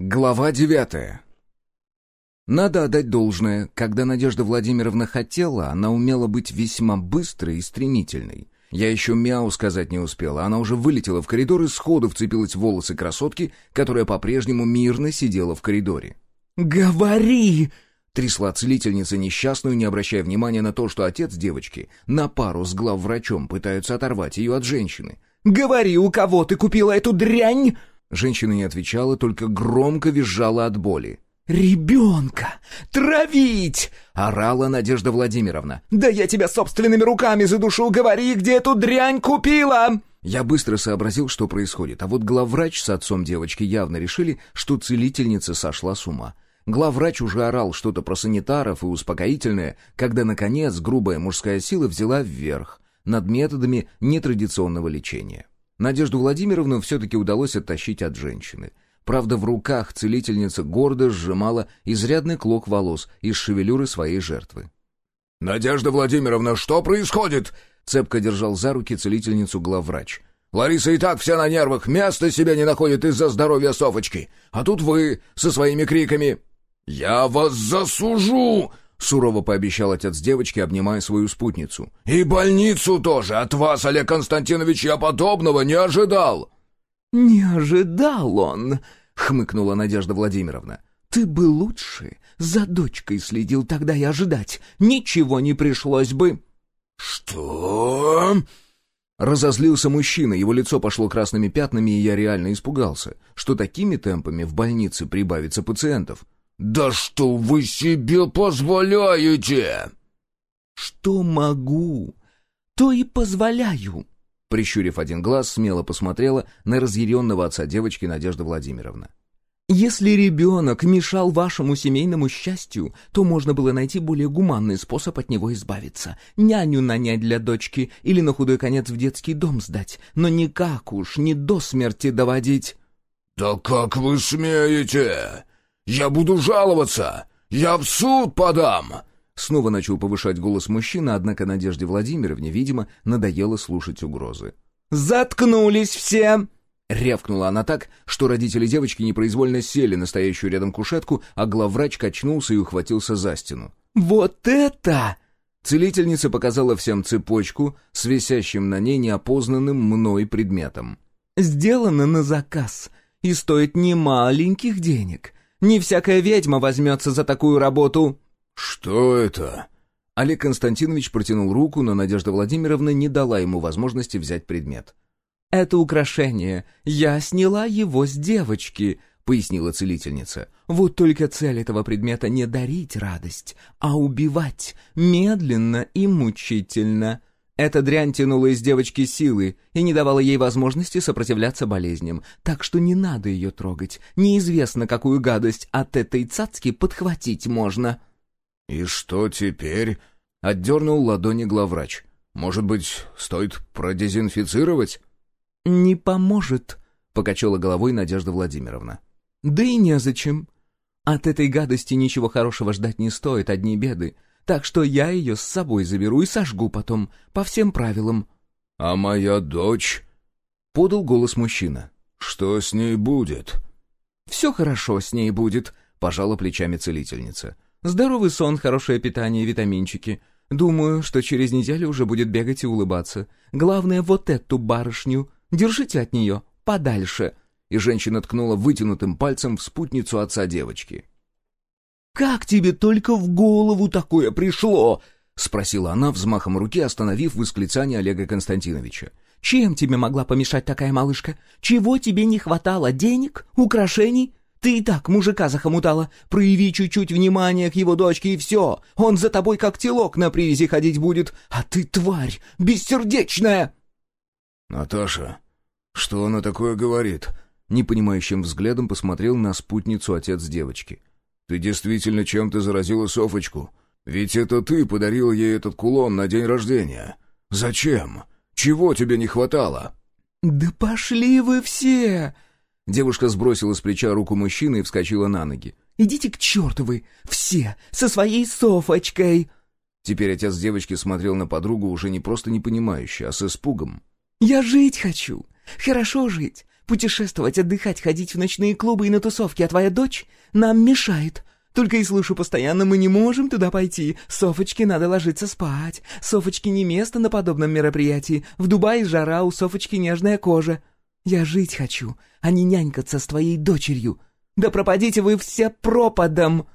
Глава девятая. Надо отдать должное, когда Надежда Владимировна хотела, она умела быть весьма быстрой и стремительной. Я еще мяу сказать не успела, она уже вылетела в коридор и сходу вцепилась в волосы красотки, которая по-прежнему мирно сидела в коридоре. «Говори!» Трясла целительница несчастную, не обращая внимания на то, что отец девочки на пару с главврачом пытаются оторвать ее от женщины. «Говори, у кого ты купила эту дрянь?» Женщина не отвечала, только громко визжала от боли. «Ребенка! Травить!» — орала Надежда Владимировна. «Да я тебя собственными руками задушу! Говори, где эту дрянь купила!» Я быстро сообразил, что происходит, а вот главврач с отцом девочки явно решили, что целительница сошла с ума. Главврач уже орал что-то про санитаров и успокоительное, когда, наконец, грубая мужская сила взяла вверх над методами нетрадиционного лечения. Надежду Владимировну все-таки удалось оттащить от женщины. Правда, в руках целительница гордо сжимала изрядный клок волос из шевелюры своей жертвы. «Надежда Владимировна, что происходит?» Цепко держал за руки целительницу главврач. «Лариса и так вся на нервах, места себе не находит из-за здоровья Софочки. А тут вы со своими криками...» «Я вас засужу!» — сурово пообещал отец девочки, обнимая свою спутницу. «И больницу тоже! От вас, Олег Константинович, я подобного не ожидал!» «Не ожидал он!» — хмыкнула Надежда Владимировна. «Ты бы лучше за дочкой следил тогда и ожидать. Ничего не пришлось бы». «Что?» Разозлился мужчина, его лицо пошло красными пятнами, и я реально испугался, что такими темпами в больнице прибавится пациентов. «Да что вы себе позволяете?» «Что могу, то и позволяю», Прищурив один глаз, смело посмотрела на разъяренного отца девочки Надежда Владимировна. «Если ребенок мешал вашему семейному счастью, то можно было найти более гуманный способ от него избавиться. Няню нанять для дочки или на худой конец в детский дом сдать, но никак уж не до смерти доводить». «Да как вы смеете? Я буду жаловаться! Я в суд подам!» Снова начал повышать голос мужчина, однако Надежде Владимировне, видимо, надоело слушать угрозы. «Заткнулись все!» Рявкнула она так, что родители девочки непроизвольно сели на стоящую рядом кушетку, а главврач качнулся и ухватился за стену. «Вот это!» Целительница показала всем цепочку с висящим на ней неопознанным мной предметом. «Сделано на заказ и стоит немаленьких денег. Не всякая ведьма возьмется за такую работу». «Что это?» Олег Константинович протянул руку, но Надежда Владимировна не дала ему возможности взять предмет. «Это украшение. Я сняла его с девочки», — пояснила целительница. «Вот только цель этого предмета не дарить радость, а убивать, медленно и мучительно». Эта дрянь тянула из девочки силы и не давала ей возможности сопротивляться болезням, так что не надо ее трогать. Неизвестно, какую гадость от этой цацки подхватить можно. «И что теперь?» — отдернул ладони главврач. «Может быть, стоит продезинфицировать?» «Не поможет», — покачала головой Надежда Владимировна. «Да и незачем. От этой гадости ничего хорошего ждать не стоит, одни беды. Так что я ее с собой заберу и сожгу потом, по всем правилам». «А моя дочь?» — подал голос мужчина. «Что с ней будет?» «Все хорошо с ней будет», — пожала плечами целительница. Здоровый сон, хорошее питание, витаминчики. Думаю, что через неделю уже будет бегать и улыбаться. Главное, вот эту барышню. Держите от нее подальше». И женщина ткнула вытянутым пальцем в спутницу отца девочки. «Как тебе только в голову такое пришло?» — спросила она взмахом руки, остановив восклицание Олега Константиновича. «Чем тебе могла помешать такая малышка? Чего тебе не хватало? Денег? Украшений? Ты и так мужика захомутала. Прояви чуть-чуть внимания к его дочке, и все. Он за тобой как телок на привязи ходить будет. А ты тварь, бессердечная!» «Наташа, что она такое говорит?» Непонимающим взглядом посмотрел на спутницу отец девочки. «Ты действительно чем-то заразила Софочку? Ведь это ты подарил ей этот кулон на день рождения. Зачем? Чего тебе не хватало?» «Да пошли вы все!» Девушка сбросила с плеча руку мужчины и вскочила на ноги. «Идите к черту вы! Все! Со своей Софочкой!» Теперь отец девочки смотрел на подругу уже не просто непонимающе, а с испугом. «Я жить хочу! Хорошо жить! Путешествовать, отдыхать, ходить в ночные клубы и на тусовки, а твоя дочь нам мешает. Только и слышу постоянно, мы не можем туда пойти. Софочке надо ложиться спать. Софочке не место на подобном мероприятии. В Дубае жара, у Софочки нежная кожа. Я жить хочу, а не нянькаться с твоей дочерью. Да пропадите вы все пропадом!»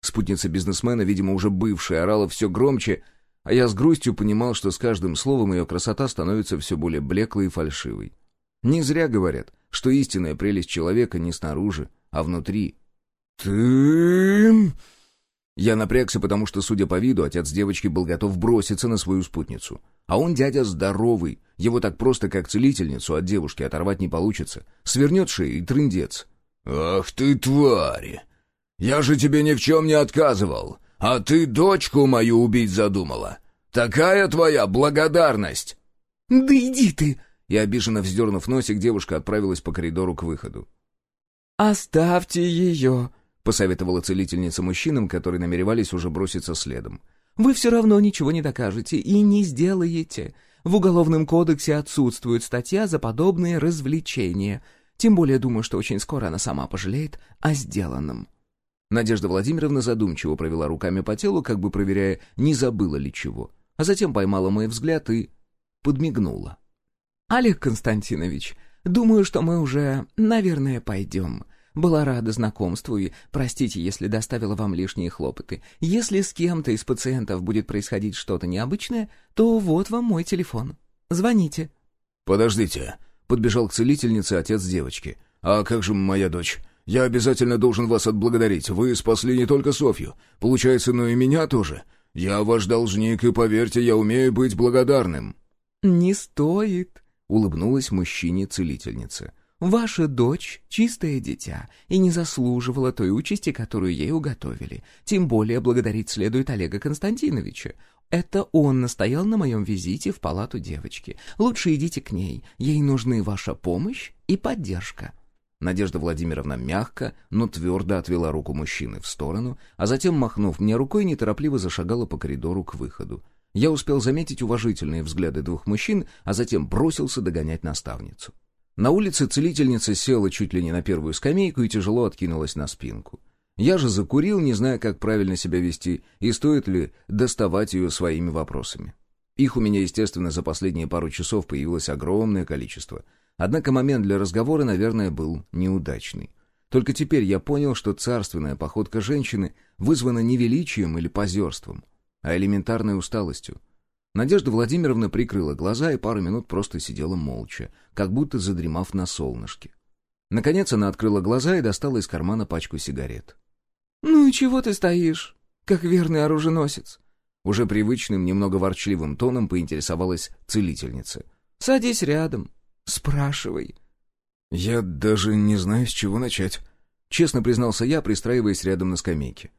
Спутница бизнесмена, видимо, уже бывшая, орала все громче, а я с грустью понимал, что с каждым словом ее красота становится все более блеклой и фальшивой. Не зря говорят, что истинная прелесть человека не снаружи, а внутри. «Ты...» Я напрягся, потому что, судя по виду, отец девочки был готов броситься на свою спутницу. А он дядя здоровый, его так просто, как целительницу, от девушки оторвать не получится. Свернет шею и трындец. «Ах ты, тварь! Я же тебе ни в чем не отказывал, а ты дочку мою убить задумала. Такая твоя благодарность!» «Да иди ты!» И обиженно вздернув носик, девушка отправилась по коридору к выходу. «Оставьте ее!» — посоветовала целительница мужчинам, которые намеревались уже броситься следом. «Вы все равно ничего не докажете и не сделаете. В Уголовном кодексе отсутствует статья за подобные развлечения. Тем более думаю, что очень скоро она сама пожалеет о сделанном». Надежда Владимировна задумчиво провела руками по телу, как бы проверяя, не забыла ли чего, а затем поймала мой взгляд и подмигнула. «Олег Константинович, думаю, что мы уже, наверное, пойдем. Была рада знакомству и простите, если доставила вам лишние хлопоты. Если с кем-то из пациентов будет происходить что-то необычное, то вот вам мой телефон. Звоните». «Подождите», — подбежал к целительнице отец девочки. «А как же моя дочь? Я обязательно должен вас отблагодарить. Вы спасли не только Софью, получается, но и меня тоже. Я ваш должник, и поверьте, я умею быть благодарным». «Не стоит», — улыбнулась мужчине целительница. Ваша дочь — чистое дитя и не заслуживала той участи, которую ей уготовили. Тем более благодарить следует Олега Константиновича. Это он настоял на моем визите в палату девочки. Лучше идите к ней. Ей нужны ваша помощь и поддержка». Надежда Владимировна мягко, но твердо отвела руку мужчины в сторону, а затем, махнув мне рукой, неторопливо зашагала по коридору к выходу. Я успел заметить уважительные взгляды двух мужчин, а затем бросился догонять наставницу. На улице целительница села чуть ли не на первую скамейку и тяжело откинулась на спинку. Я же закурил, не зная, как правильно себя вести и стоит ли доставать ее своими вопросами. Их у меня, естественно, за последние пару часов появилось огромное количество. Однако момент для разговора, наверное, был неудачный. Только теперь я понял, что царственная походка женщины вызвана не величием или позерством, а элементарной усталостью. Надежда Владимировна прикрыла глаза и пару минут просто сидела молча, как будто задремав на солнышке. Наконец она открыла глаза и достала из кармана пачку сигарет. «Ну и чего ты стоишь, как верный оруженосец?» Уже привычным, немного ворчливым тоном поинтересовалась целительница. «Садись рядом, спрашивай». «Я даже не знаю, с чего начать», — честно признался я, пристраиваясь рядом на скамейке.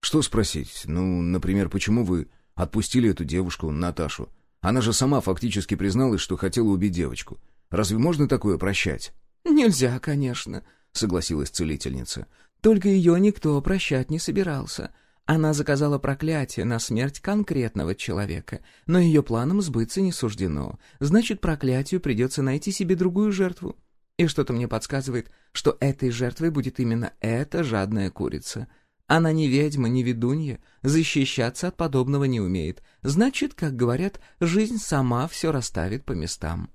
«Что спросить? Ну, например, почему вы Отпустили эту девушку, Наташу. Она же сама фактически призналась, что хотела убить девочку. Разве можно такое прощать? «Нельзя, конечно», — согласилась целительница. «Только ее никто прощать не собирался. Она заказала проклятие на смерть конкретного человека, но ее планам сбыться не суждено. Значит, проклятию придется найти себе другую жертву. И что-то мне подсказывает, что этой жертвой будет именно эта жадная курица. Она не ведьма, не ведунья, защищаться от подобного не умеет. Значит, как говорят, жизнь сама все расставит по местам.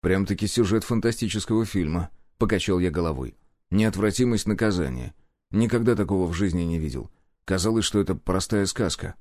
«Прям-таки сюжет фантастического фильма», — покачал я головой. «Неотвратимость наказания. Никогда такого в жизни не видел. Казалось, что это простая сказка».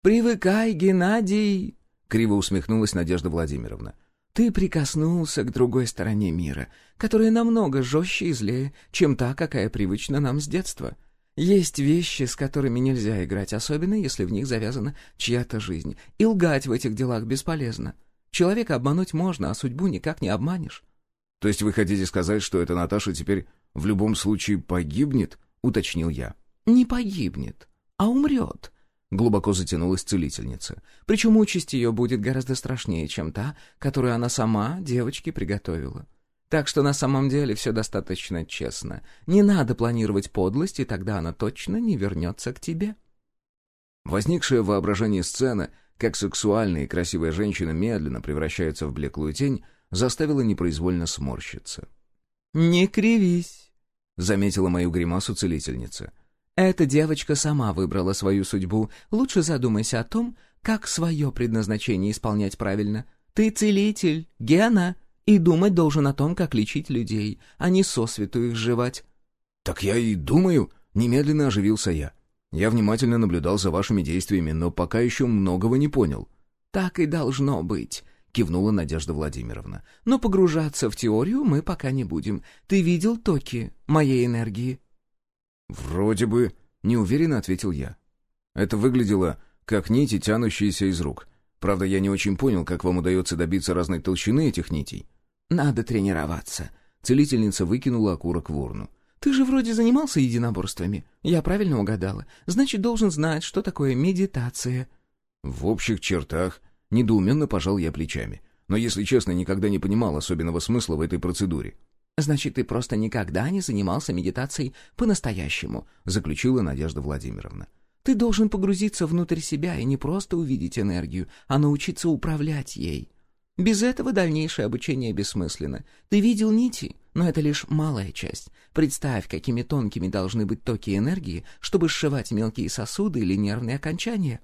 «Привыкай, Геннадий!» — криво усмехнулась Надежда Владимировна. «Ты прикоснулся к другой стороне мира, которая намного жестче и злее, чем та, какая привычна нам с детства. Есть вещи, с которыми нельзя играть, особенно если в них завязана чья-то жизнь. И лгать в этих делах бесполезно. Человека обмануть можно, а судьбу никак не обманешь. — То есть вы хотите сказать, что эта Наташа теперь в любом случае погибнет? — уточнил я. — Не погибнет, а умрет. Глубоко затянулась целительница. Причем участь ее будет гораздо страшнее, чем та, которую она сама девочке приготовила. Так что на самом деле все достаточно честно. Не надо планировать подлость, и тогда она точно не вернется к тебе. Возникшая в воображении сцена, как сексуальная и красивая женщина медленно превращается в блеклую тень, заставило непроизвольно сморщиться. «Не кривись», — заметила мою гримасу целительница. «Эта девочка сама выбрала свою судьбу. Лучше задумайся о том, как свое предназначение исполнять правильно. Ты целитель, Гена, и думать должен о том, как лечить людей, а не сосвету их сживать». «Так я и думаю», — немедленно оживился я. «Я внимательно наблюдал за вашими действиями, но пока еще многого не понял». «Так и должно быть», — кивнула Надежда Владимировна. «Но погружаться в теорию мы пока не будем. Ты видел токи моей энергии?» «Вроде бы», — неуверенно ответил я. Это выглядело как нити, тянущиеся из рук. Правда, я не очень понял, как вам удается добиться разной толщины этих нитей. «Надо тренироваться», — целительница выкинула окурок в урну. «Ты же вроде занимался единоборствами. Я правильно угадала. Значит, должен знать, что такое медитация». В общих чертах недоуменно пожал я плечами. Но, если честно, никогда не понимал особенного смысла в этой процедуре. «Значит, ты просто никогда не занимался медитацией по-настоящему», — заключила Надежда Владимировна. «Ты должен погрузиться внутрь себя и не просто увидеть энергию, а научиться управлять ей. Без этого дальнейшее обучение бессмысленно. Ты видел нити, но это лишь малая часть. Представь, какими тонкими должны быть токи энергии, чтобы сшивать мелкие сосуды или нервные окончания».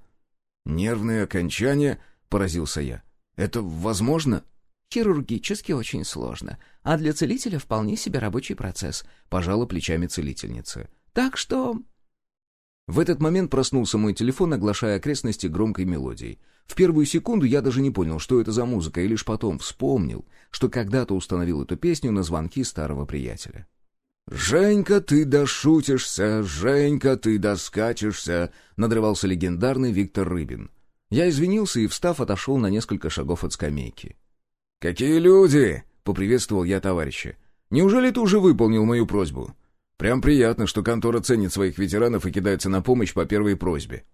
«Нервные окончания?» — поразился я. «Это возможно?» «Хирургически очень сложно, а для целителя вполне себе рабочий процесс», — пожала плечами целительница. «Так что...» В этот момент проснулся мой телефон, оглашая окрестности громкой мелодией. В первую секунду я даже не понял, что это за музыка, и лишь потом вспомнил, что когда-то установил эту песню на звонки старого приятеля. «Женька, ты дошутишься, Женька, ты доскачешься», — надрывался легендарный Виктор Рыбин. Я извинился и, встав, отошел на несколько шагов от скамейки. «Какие люди!» — поприветствовал я товарища. «Неужели ты уже выполнил мою просьбу? Прям приятно, что контора ценит своих ветеранов и кидается на помощь по первой просьбе».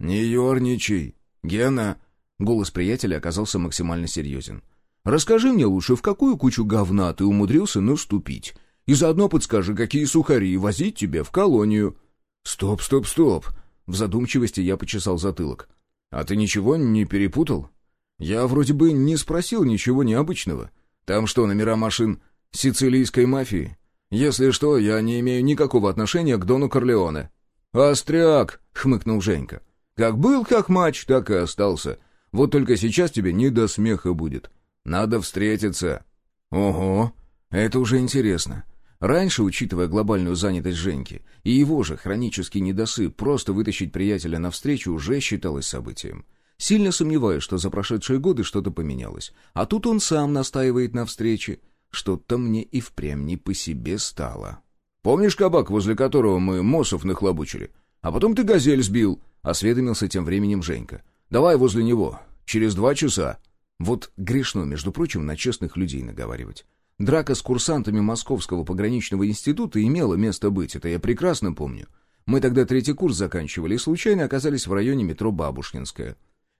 «Не ерничай, Гена!» Голос приятеля оказался максимально серьезен. «Расскажи мне лучше, в какую кучу говна ты умудрился наступить, и заодно подскажи, какие сухари возить тебе в колонию». «Стоп, стоп, стоп!» В задумчивости я почесал затылок. «А ты ничего не перепутал?» «Я вроде бы не спросил ничего необычного. Там что, номера машин сицилийской мафии? Если что, я не имею никакого отношения к Дону Корлеоне». «Остряк!» — хмыкнул Женька. «Как был как матч, так и остался. Вот только сейчас тебе не до смеха будет. Надо встретиться». «Ого, это уже интересно». Раньше, учитывая глобальную занятость Женьки и его же хронический недосып, просто вытащить приятеля навстречу уже считалось событием. Сильно сомневаюсь, что за прошедшие годы что-то поменялось. А тут он сам настаивает на встрече. Что-то мне и впрямь не по себе стало. «Помнишь кабак, возле которого мы Мосов нахлобучили? А потом ты газель сбил», — осведомился тем временем Женька. «Давай возле него. Через два часа». Вот грешно, между прочим, на честных людей наговаривать. Драка с курсантами Московского пограничного института имела место быть, это я прекрасно помню. Мы тогда третий курс заканчивали и случайно оказались в районе метро Бабушкинская.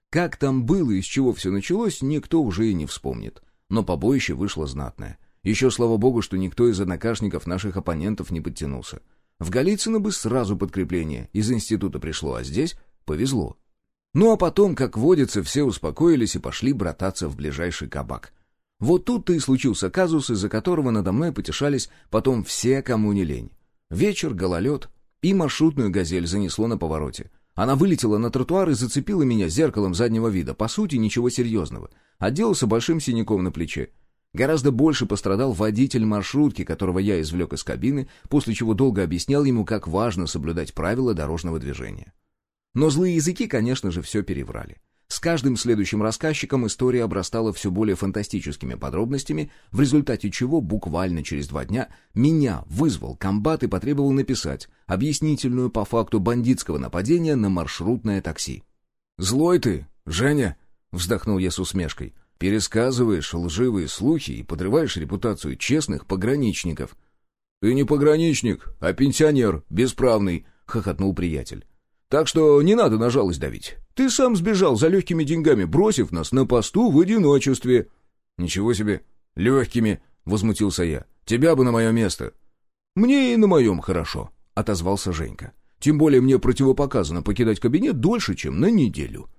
Как там было и с чего все началось, никто уже и не вспомнит. Но побоище вышло знатное. Еще слава богу, что никто из однокашников наших оппонентов не подтянулся. В Голицыно бы сразу подкрепление из института пришло, а здесь повезло. Ну а потом, как водится, все успокоились и пошли брататься в ближайший кабак. Вот тут-то и случился казус, из-за которого надо мной потешались потом все, кому не лень. Вечер, гололед, и маршрутную «Газель» занесло на повороте. Она вылетела на тротуар и зацепила меня зеркалом заднего вида. По сути, ничего серьезного. Отделался большим синяком на плече. Гораздо больше пострадал водитель маршрутки, которого я извлек из кабины, после чего долго объяснял ему, как важно соблюдать правила дорожного движения. Но злые языки, конечно же, все переврали. С каждым следующим рассказчиком история обрастала все более фантастическими подробностями, в результате чего буквально через два дня меня вызвал комбат и потребовал написать объяснительную по факту бандитского нападения на маршрутное такси. «Злой ты, Женя!» — вздохнул я с усмешкой. «Пересказываешь лживые слухи и подрываешь репутацию честных пограничников». «Ты не пограничник, а пенсионер, бесправный», — хохотнул приятель. Так что не надо на жалость давить. Ты сам сбежал за легкими деньгами, бросив нас на посту в одиночестве». «Ничего себе, легкими!» — возмутился я. «Тебя бы на мое место». «Мне и на моем хорошо», — отозвался Женька. «Тем более мне противопоказано покидать кабинет дольше, чем на неделю».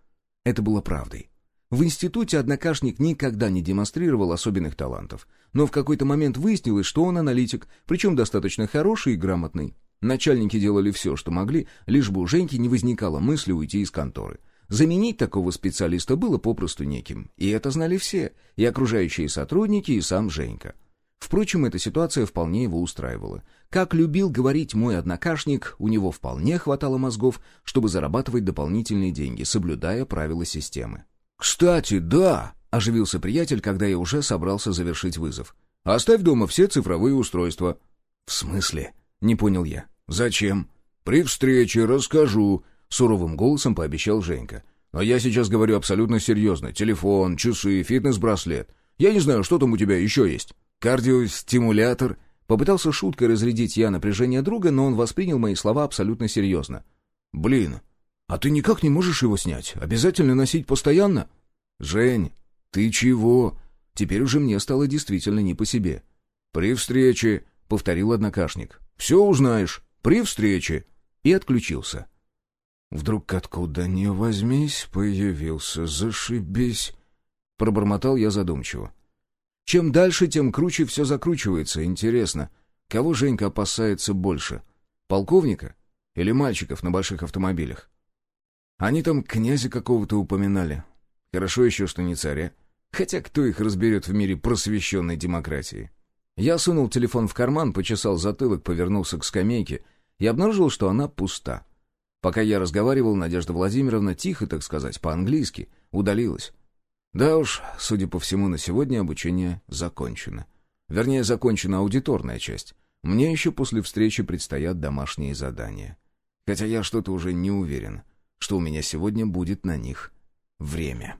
Это было правдой. В институте однокашник никогда не демонстрировал особенных талантов. Но в какой-то момент выяснилось, что он аналитик, причем достаточно хороший и грамотный. Начальники делали все, что могли, лишь бы у Женьки не возникало мысли уйти из конторы. Заменить такого специалиста было попросту неким. И это знали все, и окружающие сотрудники, и сам Женька. Впрочем, эта ситуация вполне его устраивала. Как любил говорить мой однокашник, у него вполне хватало мозгов, чтобы зарабатывать дополнительные деньги, соблюдая правила системы. «Кстати, да!» — оживился приятель, когда я уже собрался завершить вызов. «Оставь дома все цифровые устройства». «В смысле?» — не понял я. «Зачем?» «При встрече расскажу», — суровым голосом пообещал Женька. «Но я сейчас говорю абсолютно серьезно. Телефон, часы, фитнес-браслет. Я не знаю, что там у тебя еще есть». «Кардиостимулятор». Попытался шуткой разрядить я напряжение друга, но он воспринял мои слова абсолютно серьезно. «Блин, а ты никак не можешь его снять? Обязательно носить постоянно?» «Жень, ты чего?» Теперь уже мне стало действительно не по себе. «При встрече», — повторил однокашник. «Все узнаешь. При встрече». И отключился. «Вдруг откуда ни возьмись появился, зашибись», — пробормотал я задумчиво. Чем дальше, тем круче все закручивается. Интересно, кого Женька опасается больше? Полковника или мальчиков на больших автомобилях? Они там князя какого-то упоминали. Хорошо еще, что не царя. Хотя кто их разберет в мире просвещенной демократии? Я сунул телефон в карман, почесал затылок, повернулся к скамейке и обнаружил, что она пуста. Пока я разговаривал, Надежда Владимировна, тихо, так сказать, по-английски, удалилась. Да уж, судя по всему, на сегодня обучение закончено. Вернее, закончена аудиторная часть. Мне еще после встречи предстоят домашние задания. Хотя я что-то уже не уверен, что у меня сегодня будет на них время.